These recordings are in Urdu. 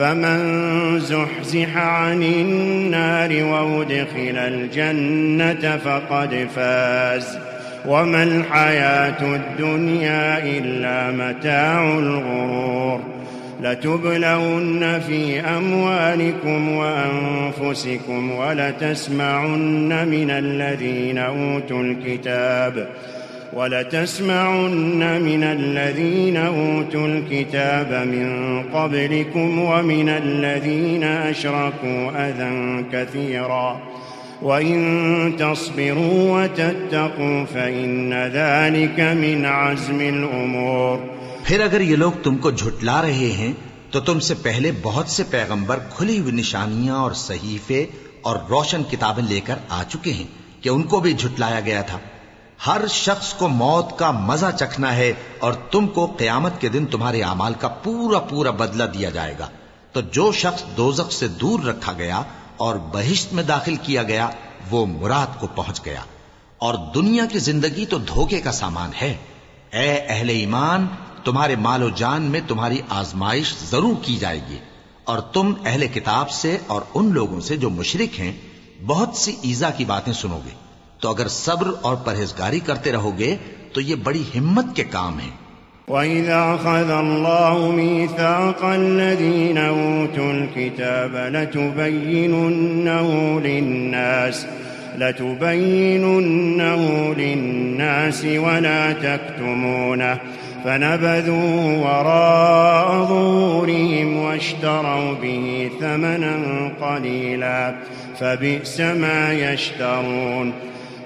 فمن زحزح عن النار وادخل الجنة فقد فاز. وما الحياة الدنيا إلا متاع الغرور. لتبلون في أموالكم وأنفسكم ولتسمعن من الذين أوتوا الكتاب. ولتسمعن من الذين أوتوا الكتاب من قبلكم ومن الذين أشركوا أذى كثيرا وإن تصبروا وتتقوا فإن ذلك من عزم الأمور پھر اگر یہ لوگ تم کو جھٹلا رہے ہیں، تو تم سے پہلے بہت سے پیغمبر کھلی ہوئی نشانیاں اور صحیفے اور روشن کتابیں لے کر آ چکے ہیں کہ ان کو بھی جھٹلایا گیا تھا۔ ہر شخص کو موت کا مزہ چکھنا ہے اور تم کو قیامت کے دن تمہارے اعمال کا پورا پورا بدلہ دیا جائے گا۔ تو جو شخص دوزخ سے دور رکھا گیا اور بہشت میں داخل کیا گیا، وہ مراد کو پہنچ گیا۔ اور دنیا کی زندگی تو دھوکے کا سامان ہے۔ اے اہل ایمان، تمہارے مال و جان میں تمہاری آزمائش ضرور کی جائے گی۔ اور تم اہل کتاب سے اور ان لوگوں سے جو مشرک ہیں، بہت سی ایزا کی باتیں سنو گے۔ تو اگر صبر اور پرہیزگاری کرتے رہو گے تو یہ بڑی ہمت کے کام ہیں۔ وَإِذَا أَخَذَ اللَّهُ مِيثَاقَ الَّذِينَ أُوتُوا الْكِتَابَ لَتُبَيِّنُنَّهُ لِلنَّاسِ لَتُبَيِّنُنَّهُ لِلنَّاسِ وَلَا تَكْتُمُونَهُ فنبذوا وراء ظهورهم واشتروا به ثمنا قليلا، فبئس ما يشترون۔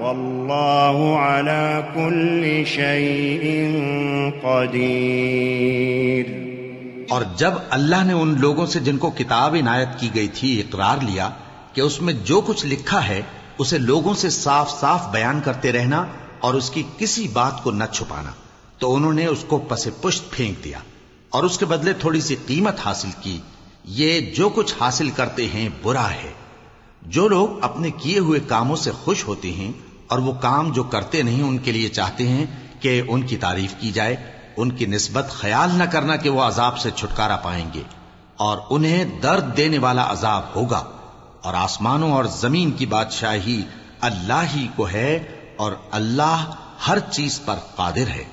والله على كل شيء قدير. اور جب اللہ نے ان لوگوں سے جن کو کتاب عنایت کی گئی تھی اقرار لیا کہ اس میں جو کچھ لکھا ہے، اسے لوگوں سے صاف صاف بیان کرتے رہنا اور اس کی کسی بات کو نہ چھپانا۔ تو انہوں نے اس کو پس پشت پھینک دیا اور اس کے بدلے تھوڑی سی قیمت حاصل کی۔ یہ جو کچھ حاصل کرتے ہیں، برا ہے۔ جو لوگ اپنے کیے ہوئے کاموں سے خوش ہوتے ہیں اور وہ کام جو کرتے نہیں ان کے لیے چاہتے ہیں کہ ان کی تعریف کی جائے، ان کی نسبت خیال نہ کرنا کہ وہ عذاب سے چھٹکارا پائیں گے، اور انہیں درد دینے والا عذاب ہوگا۔ اور آسمانوں اور زمین کی بادشاہی اللہ ہی کو ہے اور اللہ ہر چیز پر قادر ہے۔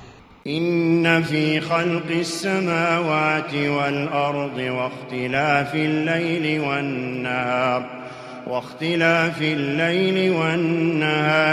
ان في خلق السماوات والارض واختلاف الليل والنهار واختلاف الليل والنهار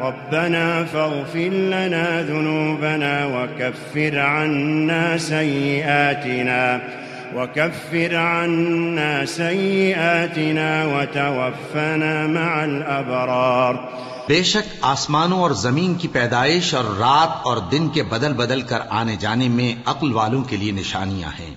ربنا فاغفر لنا ذنوبنا وكفر عنا سيئاتنا وكفر عنا سيئاتنا وتوفنا مع الأبرار. بے شک آسمانوں اور زمین کی پیدائش اور رات اور دن کے بدل بدل کر آنے جانے میں عقل والوں کے لیے نشانیاں ہیں۔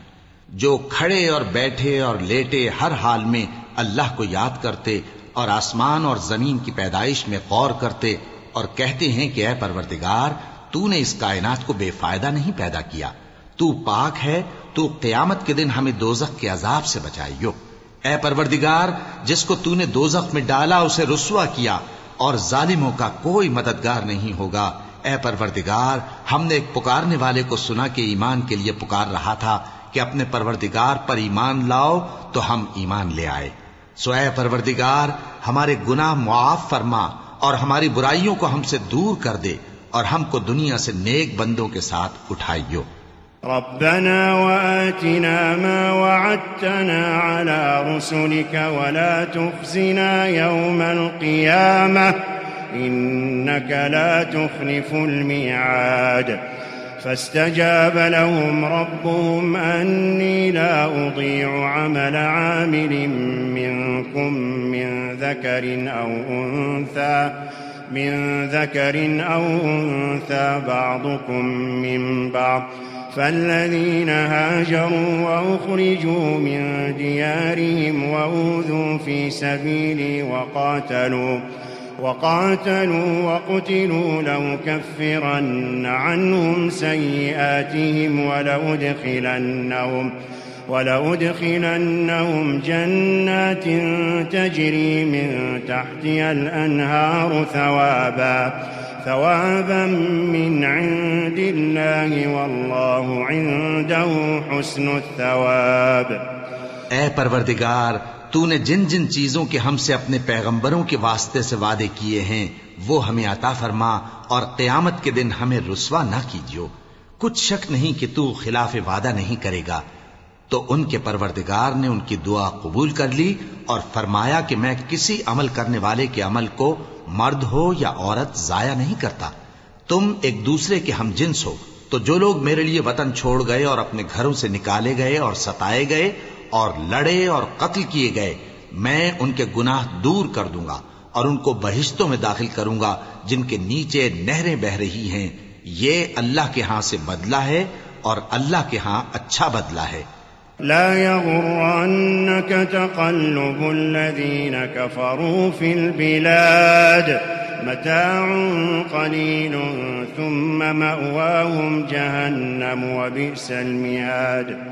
جو کھڑے اور بیٹھے اور لیٹے ہر حال میں اللہ کو یاد کرتے اور آسمان اور زمین کی پیدائش میں غور کرتے اور کہتے ہیں کہ اے پروردگار، تو نے اس کائنات کو بے فائدہ نہیں پیدا کیا۔ تو پاک ہے، تو قیامت کے دن ہمیں دوزخ کے عذاب سے بچائیو۔ اے پروردگار، جس کو تو نے دوزخ میں ڈالا، اسے رسوا کیا اور ظالموں کا کوئی مددگار نہیں ہوگا۔ اے پروردگار، ہم نے ایک پکارنے والے کو سنا کہ ایمان کے لیے پکار رہا تھا کہ اپنے پروردگار پر ایمان لاؤ تو ہم ایمان لے آئے۔ سو اے پروردگار، ہمارے گناہ معاف فرما اور ہماری برائیوں کو ہم سے دور کر دے اور ہم کو دنیا سے نیک بندوں کے ساتھ اٹھائیو۔ ربنا وآتنا ما وعدتنا على رسلك ولا تخزنا يوم القيامة، إنك لا تخلف الميعاد۔ فاستجاب لهم ربهم أني لا أضيع عمل عامل منكم من ذكر أو أنثى، من ذكر أو أنثى بعضكم من بعض. فالذين هاجروا وأخرجوا من ديارهم وأوذوا في سبيلي وقاتلوا وقاتلوا وقتلوا لأكفرن عنهم سيئاتهم ولأدخلنهم ولأدخلنهم جنات تجري من تحتها الأنهار ثوابا ثوابا من عند الله والله عنده حسن الثواب. اے پروردگار تو نے جن جن چیزوں کے ہم سے اپنے پیغمبروں کے واسطے سے وعدے کیے ہیں، وہ ہمیں عطا فرما اور قیامت کے دن ہمیں رسوا نہ کیجیو۔ کچھ شک نہیں کہ تو خلاف وعدہ نہیں کرے گا۔ تو ان کے پروردگار نے ان کی دعا قبول کر لی اور فرمایا کہ میں کسی عمل کرنے والے کے عمل کو مرد ہو یا عورت ضائع نہیں کرتا۔ تم ایک دوسرے کے ہم جنس ہو۔ تو جو لوگ میرے لیے وطن چھوڑ گئے اور اپنے گھروں سے نکالے گئے اور ستائے گئے اور لڑے اور قتل کیے گئے، میں ان کے گناہ دور کر دوں گا اور ان کو بہشتوں میں داخل کروں گا، جن کے نیچے نہریں بہ رہی ہیں۔ یہ اللہ کے ہاں سے بدلہ ہے اور اللہ کے ہاں اچھا بدلہ ہے۔ لا يغرنك تقلب الذين كفروا في البلاد، متاع قليل ثم مأواهم جهنم وبئس المهاد۔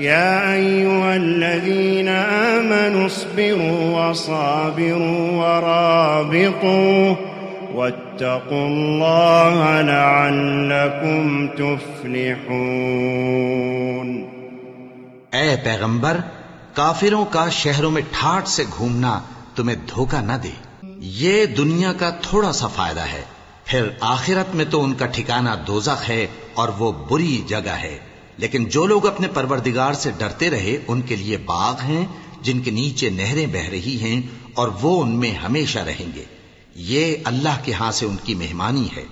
يا أيها الذين آمنوا اصبروا وصابروا ورابطوا واتقوا الله لعلكم تفلحون. اے پیغمبر، کافروں کا شہروں میں ٹھاٹ سے گھومنا تمہیں دھوکہ نہ دے۔ یہ دنیا کا تھوڑا سا فائدہ ہے، پھر آخرت میں تو ان کا ٹھکانہ دوزخ ہے اور وہ بری جگہ ہے۔ لیکن جو لوگ اپنے پروردگار سے ڈرتے رہے، ان کے لیے باغ ہیں، جن کے نیچے نہریں بہ رہی ہیں، اور وہ ان میں ہمیشہ رہیں گے۔ یہ اللہ کے ہاں سے ان کی مہمانی ہے۔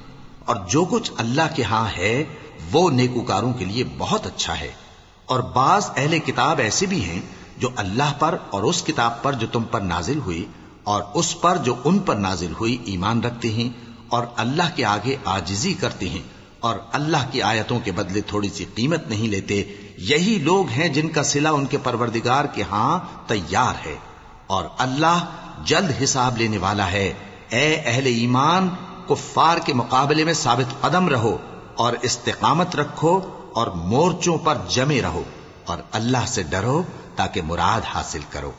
اور جو کچھ اللہ کے ہاں ہے، وہ نیکوکاروں کے لیے بہت اچھا ہے۔ اور بعض اہل کتاب ایسے بھی ہیں جو اللہ پر اور اس کتاب پر جو تم پر نازل ہوئی، اور اس پر جو ان پر نازل ہوئی ایمان رکھتے ہیں، اور اللہ کے آگے آجزی کرتے ہیں۔ اور اللہ کی آیتوں کے بدلے تھوڑی سی قیمت نہیں لیتے، یہی لوگ ہیں جن کا سلا ان کے پروردگار کے ہاں تیار ہے۔ اور اللہ جلد حساب لینے والا ہے۔ اے اہل ایمان، کفار کے مقابلے میں ثابت قدم رہو اور استقامت رکھو اور مورچوں پر جمے رہو اور اللہ سے ڈرو تاکہ مراد حاصل کرو۔